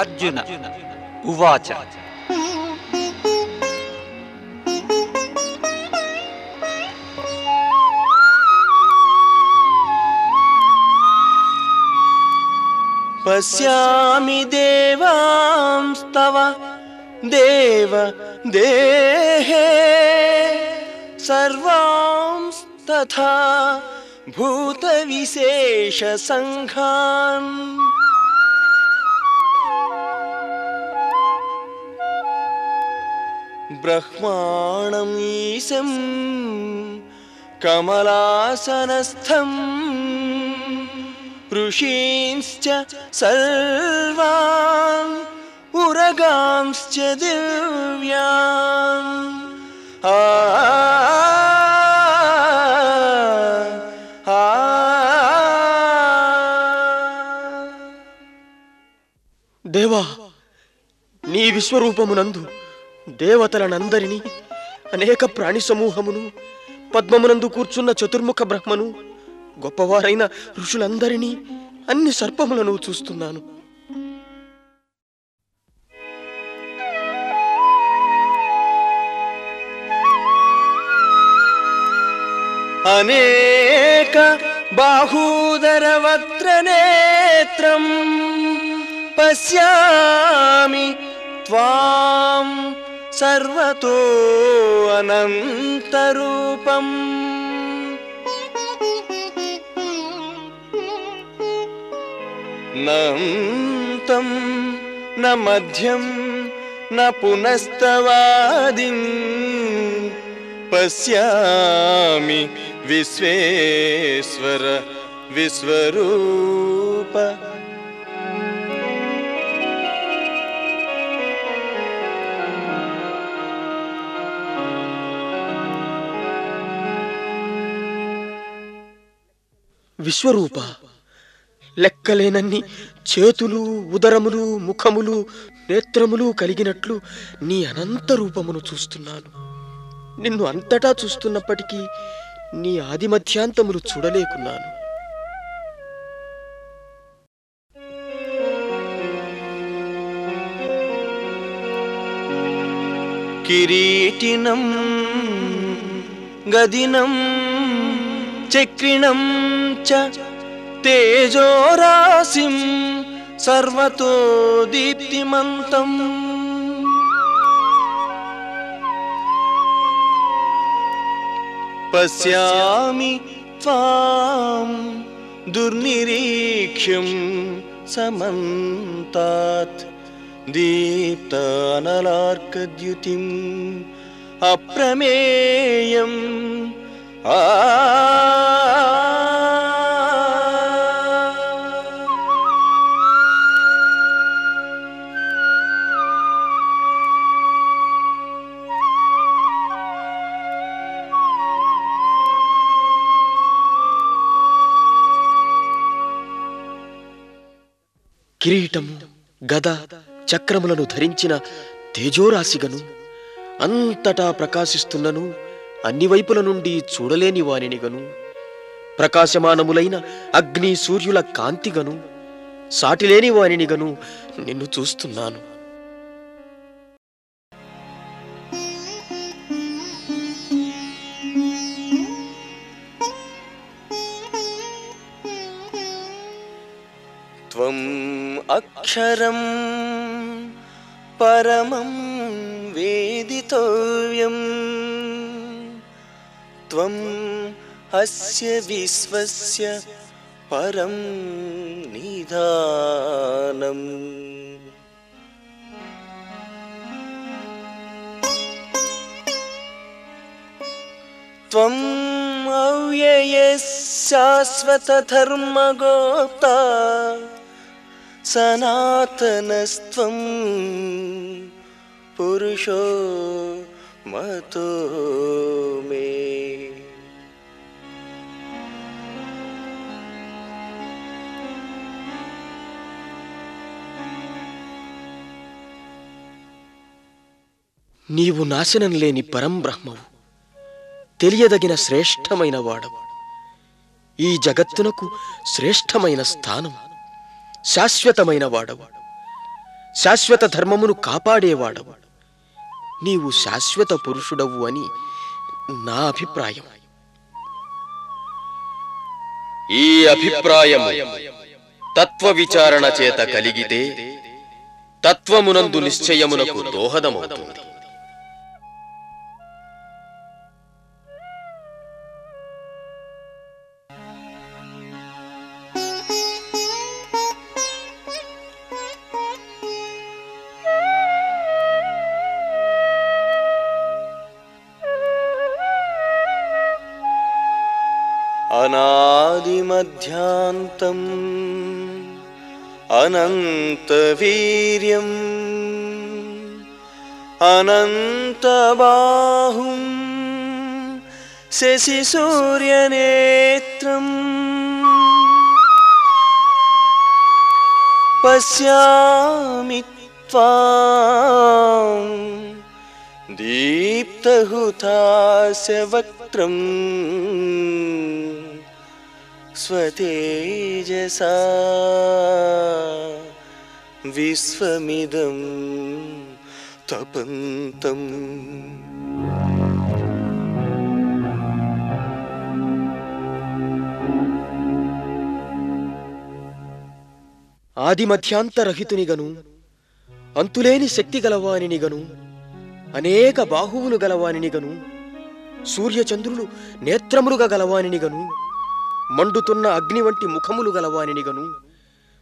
अर्जुन उवाच। पश्यामि देवांस्तव देव देहे। सर्वांस्तथा भूतविशेषसङ्घान्। విశేష సంఘాన్ బ్రహ్మాణం ఈశం కమలాసనస్థం ఋషీంశ్చ సర్వాన్ ఉరగాంశ్చ దివ్యాన్ ఆ ఆ దేవా నీ విశ్వరూపమునందు దేవతలనందరినీ అనేక ప్రాణి సమూహమును పద్మమునందు కూర్చున్న చతుర్ముఖ బ్రహ్మను గొప్పవారైన ఋషులందరినీ అన్ని సర్పములను చూస్తున్నాను. అనేక బాహూదరవత్ర నేత్రం పశ్యామి త్వాం सर्वतोऽनन्तरूपम् नन्तं न मध्यं न पुनस्तवादिं पश्यामि विश्वेश्वर विश्वरूप। విశ్వరూప. లెక్కలేనన్ని చేతులు ఉదరములు ముఖములు నేత్రములు కలిగినట్లు నీ అనంత రూపమును చూస్తున్నాను. నిన్ను అంతటా చూస్తున్నప్పటికీ నీ ఆది మధ్యాంతములు చూడలేకున్నాను. కిరీటినం గదినం చక్రిణం च तेजो रासिं सर्वतो दीप्तिमन्तम् पश्यामि त्वां दुर्निरीक्ष्यं समन्तात् दीप्तानलार्कद्युतिम् अप्रमेयम् కిరీటము గద చక్రములను ధరించిన తేజోరాశిగను అంతటా ప్రకాశిస్తున్నను అన్ని వైపుల నుండి చూడలేని వానినిగను ప్రకాశమానములైన అగ్ని సూర్యుల కాంతిగను సాటిలేని వానినిగను నిన్ను చూస్తున్నాను. త్వం అక్షరం పరమం వేదితవ్యం. त्वम् अस्य विश्वस्य परं निधानम्। त्वम् अव्ययः अव्ययशाश्वतधर्मगोप्ता सनातनस्त्वं पुरुषो मतो मे నీవు నాశనం లేని పరంబ్రహ్మవు తెలియదగిన శ్రేష్టమైన వాడవు. ఈ జగత్తునకు శ్రేష్టమైన స్థానం శాశ్వతమైన వాడవు. శాశ్వత ధర్మమును కాపాడేవాడవాడు నీవు శాశ్వత పురుషుడవు అని నా అభిప్రాయం. ఈ అభిప్రాయం తత్వ విచారణ చేత కలిగితే తత్వమునందు నిశ్చయమునకు దోహదమవుతుంది. अनादिमध्यान्तम्। अनन्तवीर्यम्। अनन्तबाहुं शशिसूर्यनेत्रम्। पश्यामि त्वां दीप्तहुतास्य वक्त्रम् స్వతేజసా విశ్వమిదం తపంతం. ఆది మధ్యాంతరహితునిగను అంతులేని శక్తి గలవానినిగను అనేక బాహువులు గలవానినిగను సూర్యచంద్రులు నేత్రములుగా గలవానినిగను మండుతున్న అగ్ని వంటి ముఖములు గలవానినిగను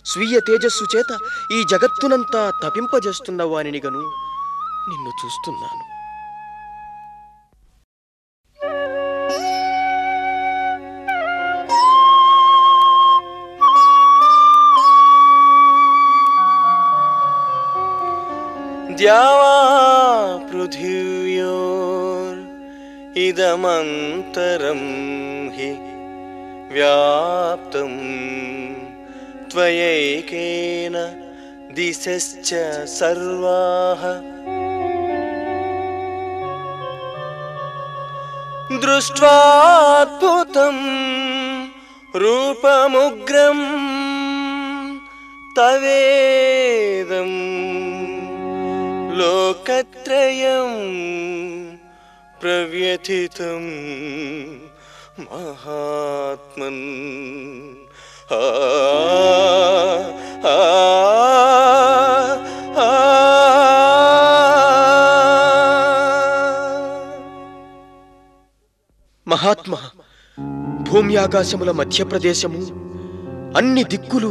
స్వీయ తేజస్సు చేత ఈ జగత్తునంతా తపింపజేస్తున్న వానినిగను నిన్ను చూస్తున్నాను द्यावा पृथिव्योर्इदमन्तरं हि व्याप्तं त्वयैकेन दिशश्च सर्वाः। दृष्ट्वाद्भुतं रूपमुग्रं तवेदम् लोकत्रयं प्रव्यथितं మహాత్మన్. మహాత్మ భూమి ఆకాశముల మధ్యప్రదేశము అన్ని దిక్కులు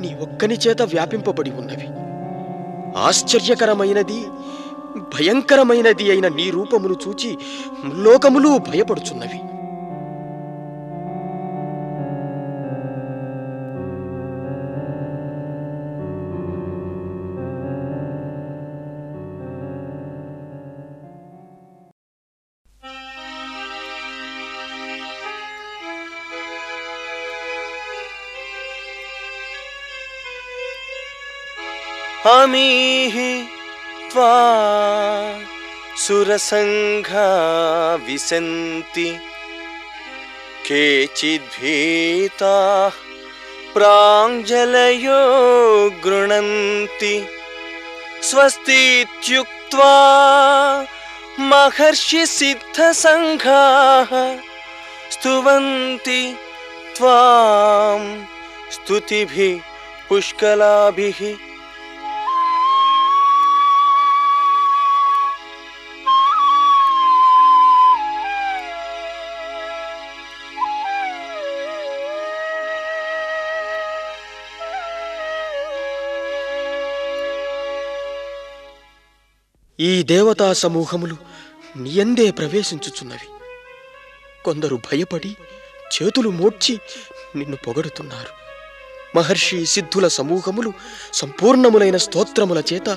నీ ఒక్కని చేత వ్యాపింపబడి ఉన్నవి. ఆశ్చర్యకరమైనది భయంకరమైనది అయిన నీ రూపమును చూచి లోకములు భయపడుచున్నవి. అమీః त्वा सुरसङ्घा विसन्ति। केचिद्भीताः प्राञ्जलयो गृणन्ति। स्वस्तीत्युक्त्वा महर्षिसिद्धसङ्घाः स्तुवन्ति त्वां स्तुतिभिः पुष्कलाभिः ఈ దేవతా సమూహములు నీయందే ప్రవేశించుచున్నవి. కొందరు భయపడి చేతులు మోడ్చి నిన్ను పొగడుతున్నారు. మహర్షి సిద్ధుల సమూహములు సంపూర్ణములైన స్తోత్రముల చేత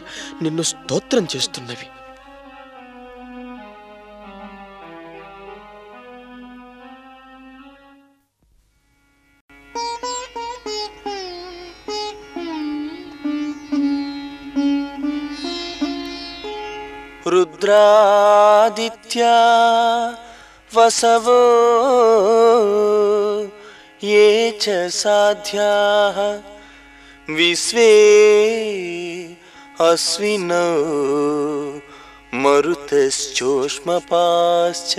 నిన్ను స్తోత్రం చేస్తున్నవి. रुद्रादित्या वसवो ये च साध्याः। विश्वे अश्विनौ मरुतश्चोष्मपाश्च।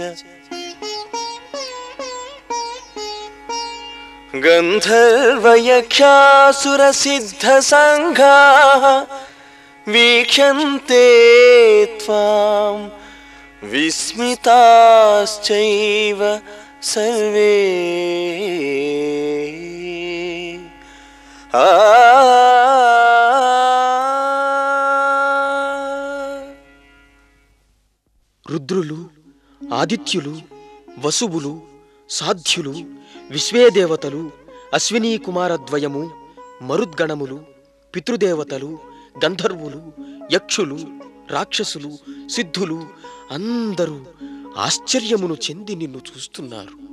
गन्धर्वयख्यासुरसिद्धसङ्घाः వీక్షంతే త్వాం విస్మితాశ్చైవ సర్వే. రుద్రులు ఆదిత్యులు వసువులు సాధ్యులు విశ్వేదేవతలు అశ్వినీ కుమారద్వయము మరుద్గణములు పితృదేవతలు గంధర్వులు యక్షులు రాక్షసులు సిద్ధులు అందరూ ఆశ్చర్యమును చెంది నిన్ను చూస్తున్నారు.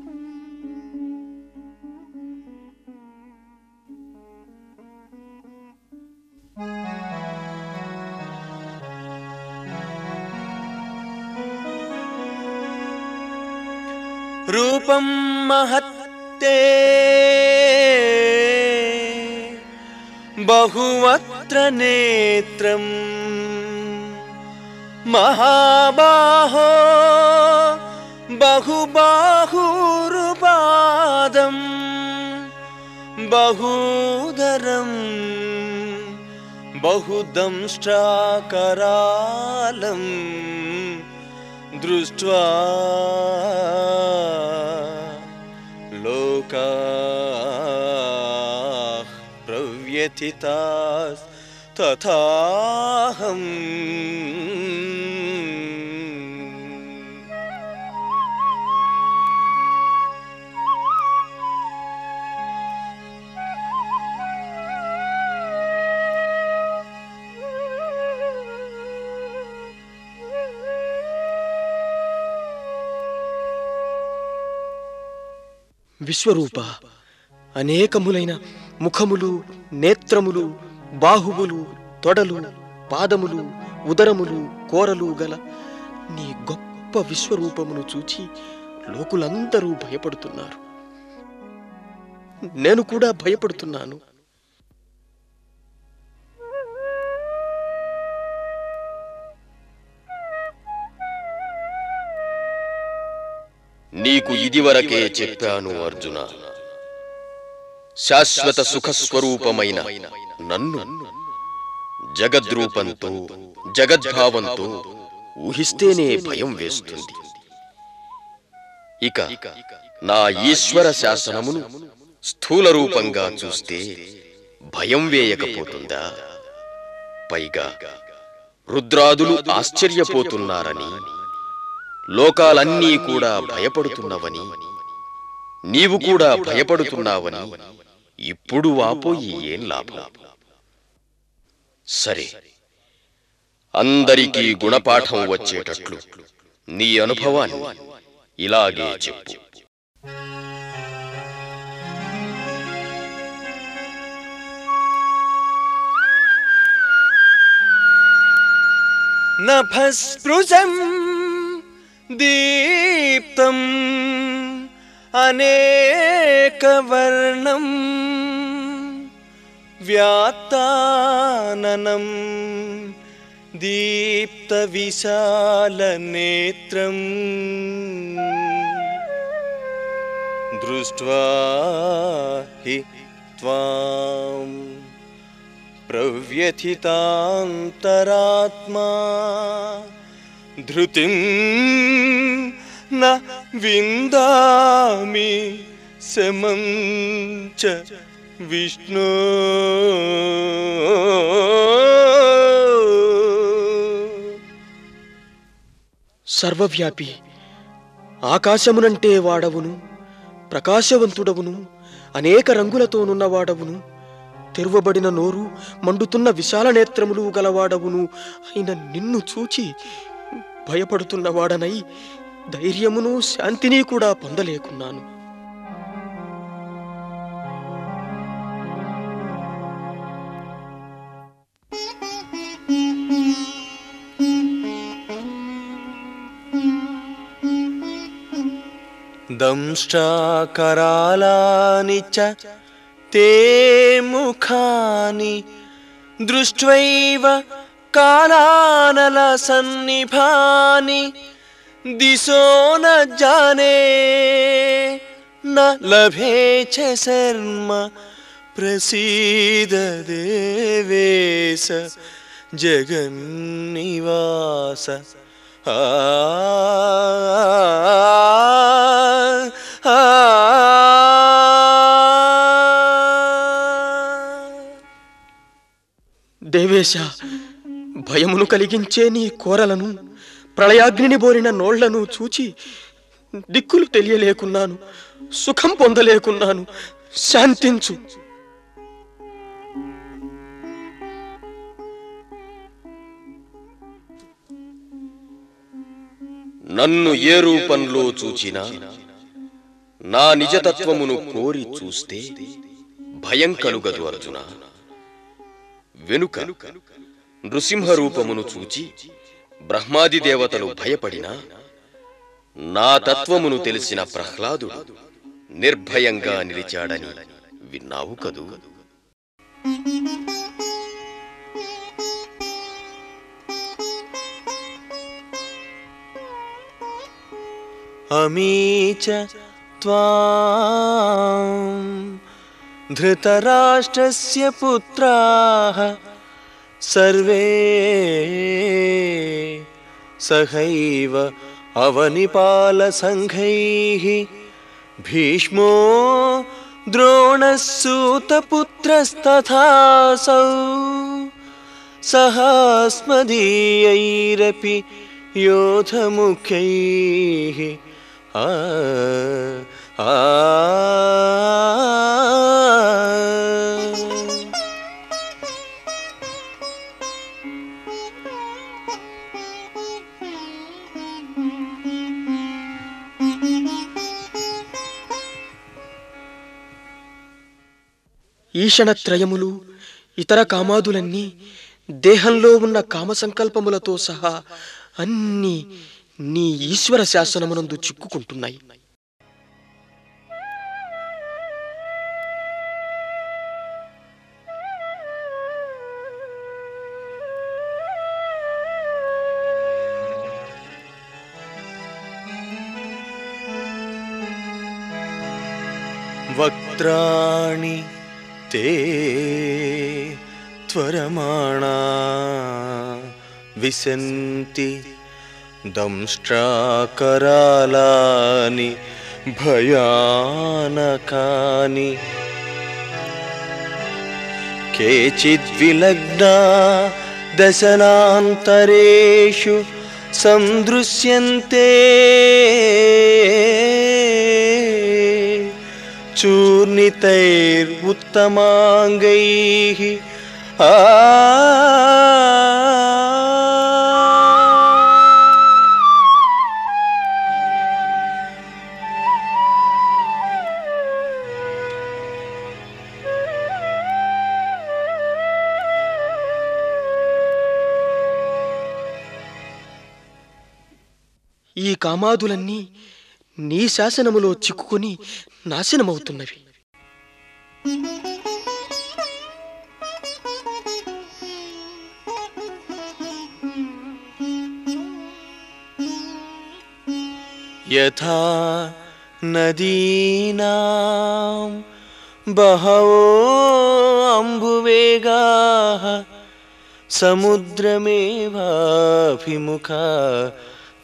రూపం మహత్తే बहुवत्र नेत्रम् महाबाहो बहुबाहुरुपादम् बहूदरम् बहुदंष्ट्राकरालम् दृष्ट्वा लोकाः प्रव्यथितास्तथाहम् విశ్వరూప అనేకములైన ముఖములు నేత్రములు బాహువులు తొడలు పాదములు ఉదరములు కోరలు గల నీ గొప్ప విశ్వరూపమును చూచి లోకులందరూ భయపడుతున్నారు. నేను కూడా భయపడుతున్నాను. నీకు ఇదివరకే చెప్పాను అర్జున. శాశ్వత సుఖస్వరూపమైన నన్ను జగద్రూపంతో జగద్భావంతో ఊహిస్తేనే భయం వేస్తుంది. ఇక నా ఈశ్వర శాసనమును స్థూల రూపంగా చూస్తే భయం వేయకపోతుందా? పైగా రుద్రాదులు ఆశ్చర్యపోతున్నారని లోకాలన్నీ కూడా భయపడుతున్నవని నీవు కూడా భయపడుతున్నావని ఇప్పుడు వాపోయి ఏం లాభం? సరే. అందరికీ గుణపాఠం వచ్చేటట్లు. నీ అనుభవాన్ని ఇలాగే చెప్పు. నభస్పృశం దీప్తం. अनेकवर्णं व्यात्ताननं दीप्तविशालनेत्रम्। दृष्ट्वा हि त्वाम् प्रव्यथितान्तरात्मा धृतिं न विन्दामि समं च विष्णो సర్వవ్యాపి ఆకాశమునంటే వాడవును ప్రకాశవంతుడవును అనేక రంగులతోనున్నవాడవును తెరువబడిన నోరు మండుతున్న విశాల నేత్రములు గలవాడవును అయిన నిన్ను చూచి భయపడుతున్నవాడనై ధైర్యమును శాంతిని కూడా పొందలేకున్నాను. దంష్టాకరాలాని చ తే ముఖాని దృష్ట్వైవ కాలానల సన్నిభాని దిశో న జానే న లభే చ శర్మ ప్రసీద దేవేశ జగన్నివాస ఆ దేవేశ భయమును కలిగించే నీ కోరలను ప్రళయాగ్నిని బోరిన నోళ్ళను చూచి దిక్కులు తెలియలేకున్నాను సుఖం పొందలేకున్నాను. శాంతించు. నన్ను ఏ రూపంలో చూచినా నా నిజతత్వమును కోరి చూస్తే భయం కలుగదు అర్జున. వెనుక నృసింహ రూపమును చూచి బ్రహ్మాది దేవతలు భయపడినా నా తత్వమును తెలిసిన ప్రహ్లాదుడు నిర్భయంగా నిలిచాడని విన్నావు కదూ? అమీచ త్వాం ధృతరాష్ట్రస్య सर्वे सहैव अवनिपालसङ्घैः भीष्मो द्रोणः सूतपुत्रस्तथासौ सहास्मदीयैरपि योधमुख्यैः आ आ ఈషణత్రయములు ఇతర కామాదులన్నీ దేహంలో ఉన్న కామ సంకల్పములతో సహా అన్ని నీ ఈశ్వర శాసనమునందు చిక్కుకుంటున్నాయి. వక్త్రా ते त्वरमाणा विसन्ति दंष्ट्राकरालानि भयानकानि। केचिद्विलग्ना दशनान्तरेषु सन्दृश्यन्ते चूर्णितैरुत्तमाङ्गैः आ ఈ కామాదులన్నీ నీ శాసనములో చిక్కుకొని నాశనమవుతున్నవి. యథా నదీనా బహవో అంబువేగా సముద్రమేవాభిముఖా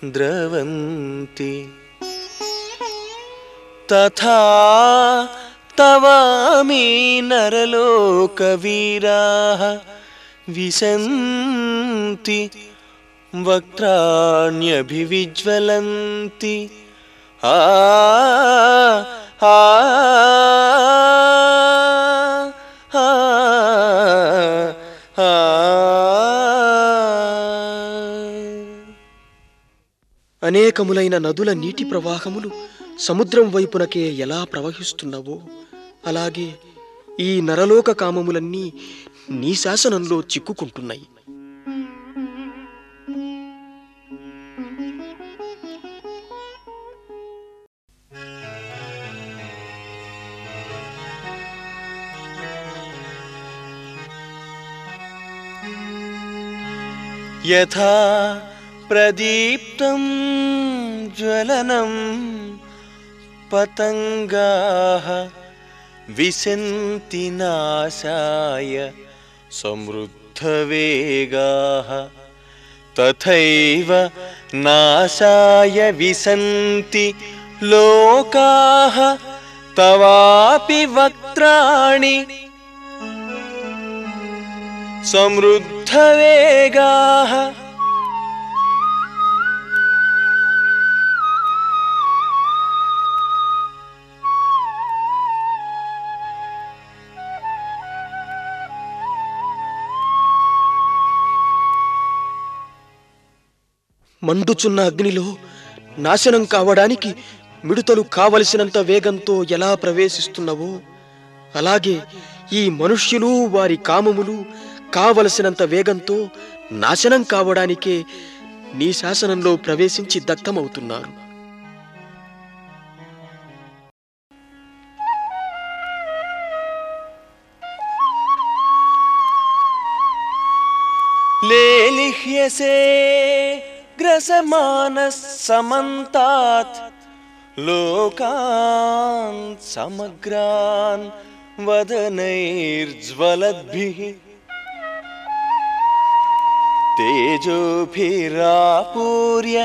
ద్రవంతి तथा तवामि नरलोकवीराः विशन्ति वक्त्राण्यभिविज्वलन्ति। आ आ అనేకములైన నదుల నీటి ప్రవాహములు సముద్రం వైపునకే ఎలా ప్రవహిస్తున్నవో అలాగే ఈ నరలోక కామములన్నీ నీ శాసనంలో చిక్కుకుంటున్నాయి. యథా प्रदीप्तं ज्वलनं पतङ्गाः विसन्ति नाशाय समृद्धवेगाः तथैव नाशाय विसन्ति लोकाः तवापि वक्त्राणि समृद्धवेगाः మండుచున్న అగ్నిలో నాశనం కావడానికి మిడుతలు కావలసినంత వేగంతో ఎలా ప్రవేశిస్తున్నవో అలాగే ఈ మనుష్యులు వారి కామములు కావలసినంత వేగంతో నాశనం కావడానికే నీ శాసనంలో ప్రవేశించి దత్తమవుతున్నారు లేలిహ్యసే समन्तात् लोकान् समग्रान् वदनैर्ज्वलद्भिः तेजोभिरापूर्य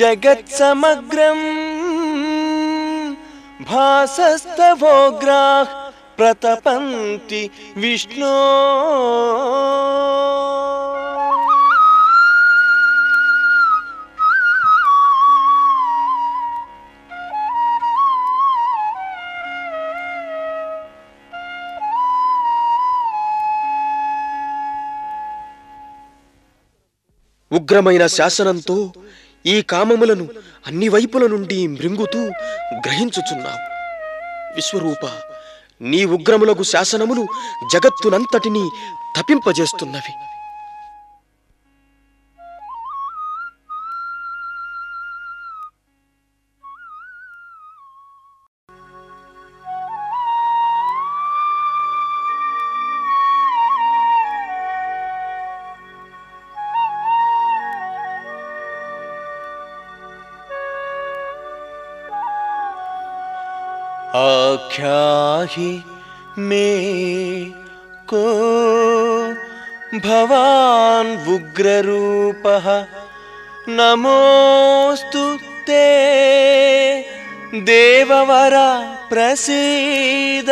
जगत्समग्रम् भासस्तवोग्राः प्रतपन्ति विष्णो ఉగ్రమైన శాసనంతో ఈ కామములను అన్ని వైపుల నుండి మృంగుతూ గ్రహించుచున్నావు. విశ్వరూప నీ ఉగ్రములకు శాసనములు జగత్తునంతటినీ తపింపజేస్తున్నవి. आख्याहि मे को भवान् उग्ररूपः। नमोऽस्तु ते देववर प्रसीद।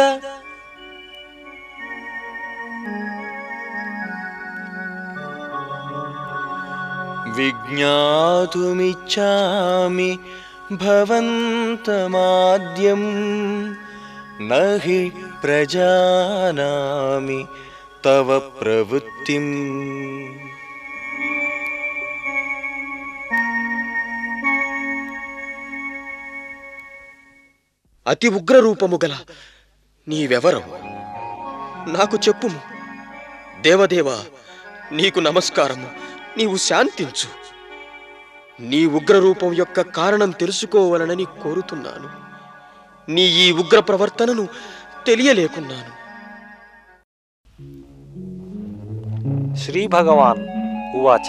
विज्ञातुमिच्छामि भवन्तमाद्यं न हि प्रजानामि तव प्रवृत्तिम् అతి ఉగ్ర రూపము గల నీవెవరవు నాకు చెప్పుము దేవదేవా నీకు నమస్కారము నీవు శాంతించు నీ ఉగ్ర రూపం యొక్క కారణం తెలుసుకోవాలనని కోరుతున్నాను నీ ఈ ఉగ్ర ప్రవర్తనను తెలియలేకున్నాను. శ్రీ భగవాన్ ఉవాచ.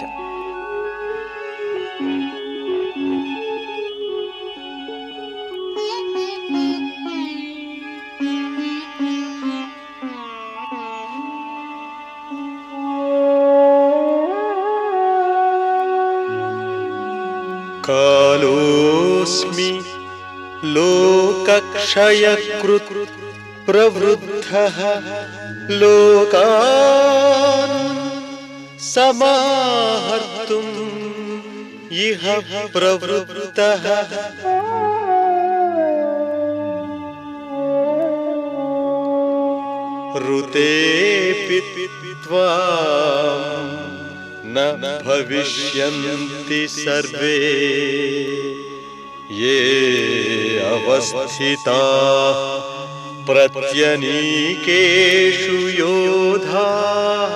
కాలోస్మి లో लोकक्षयकृत् प्रवृद्धः लोकान् समाहर्तुम् इह प्रवृत्तः। ऋतेऽपि न भविष्यन्ति सर्वे। ये अवस्थिताः प्रत्यनीकेषु योधाः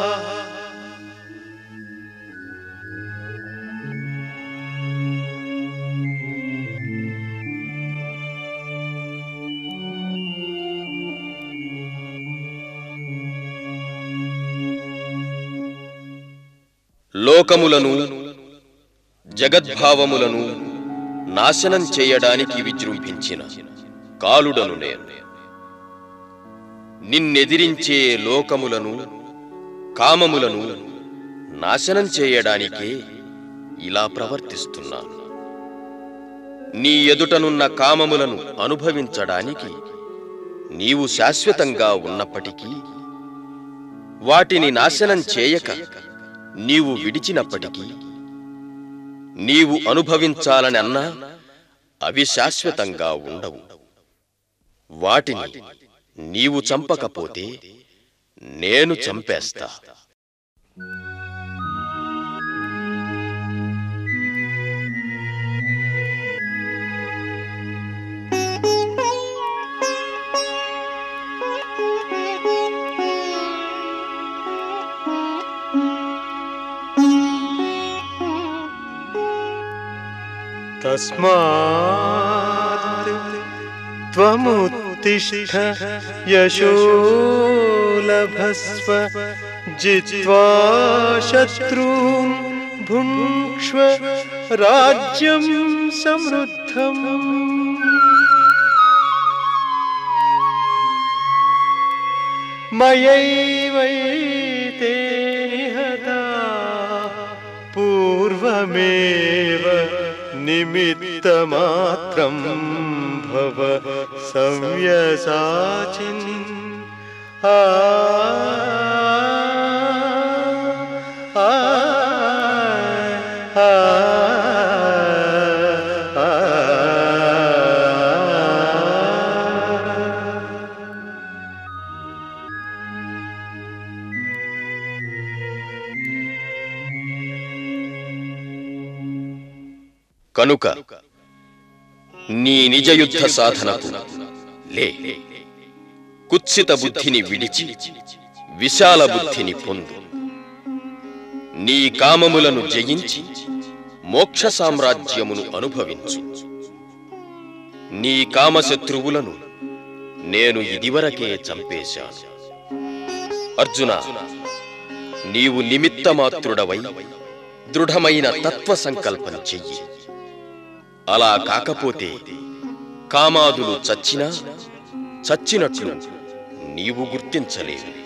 లోకములను జగద్భావములను నాశనం చేయడానికి విజృంభించిన కాలుడను నేను. నిన్నెదిరించే లోకములను కామములను నాశనం చేయడానికే ఇలా ప్రవర్తిస్తున్నాను. నీ ఎదుటనున్న కామములను అనుభవించడానికి నీవు శాశ్వతంగా ఉన్నప్పటికీ వాటిని నాశనం చేయక నీవు విడిచినప్పటికీ నీవు అనుభవించాలని అన్నా అవి శాశ్వతంగా ఉండవు. వాటిని నీవు చంపకపోతే నేను చంపేస్తా. तस्मात् यशो लभस्व जित्वा शत्रून् भुङ्क्ष्व राज्यं समृद्धम्। मयैवैते निहता पूर्वमेव निमित्तमात्रं भव संयसाचिन् आ आ కనుక నీ నిజ యుద్ధ సాధనకు లే. కుత్సిత బుద్ధిని విడిచి విశాల బుద్ధిని పొందు. నీ కామములను జయించి మోక్ష సామ్రాజ్యమును అనుభవించు. నీ కామశత్రువులను నేను ఇదివరకే చంపేశాను. అర్జున నీవు నిమిత్తమాత్రుడవై దృఢమైన తత్వ సంకల్పం చెయ్యి. అలా కాకపోతే కామాదులు చచ్చినా చచ్చినట్లు నీవు గుర్తించలేవు.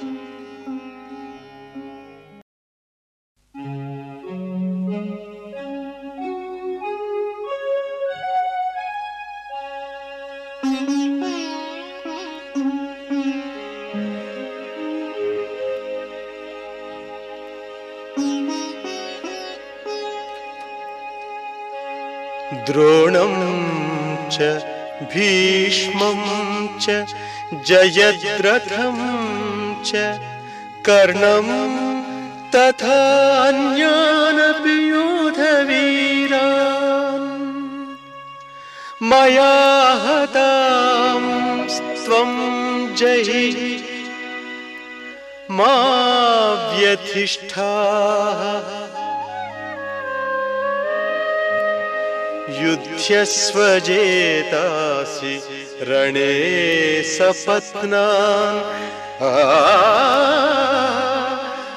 भीष्मं च जयद्रथं च कर्णं तथान्यानपि योधवीरान् मया हतां त्वं जयि। मा व्यधिष्ठाः युध्यस्वजेतासि रणे सपत्नान् आ,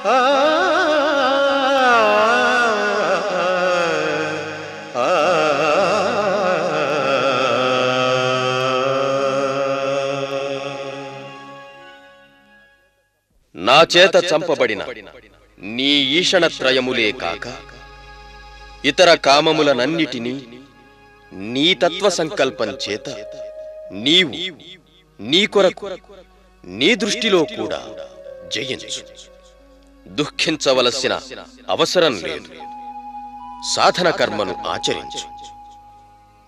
आ, आ, నా చేత చంపబడిన నీ ఈషణత్రయములే కాక ఇతర కామములనన్నిటినీ నీ తత్వ సంకల్పం చేత నీవు నీ కొరకు నీ దృష్టిలో కూడా జయించు. దుఃఖించవలసిన అవసరం లేదు. సాధన కర్మను ఆచరించు.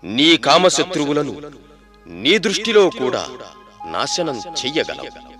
నీ కామశత్రువులను నీ దృష్టిలో కూడా నాశనం చెయ్యగలవు.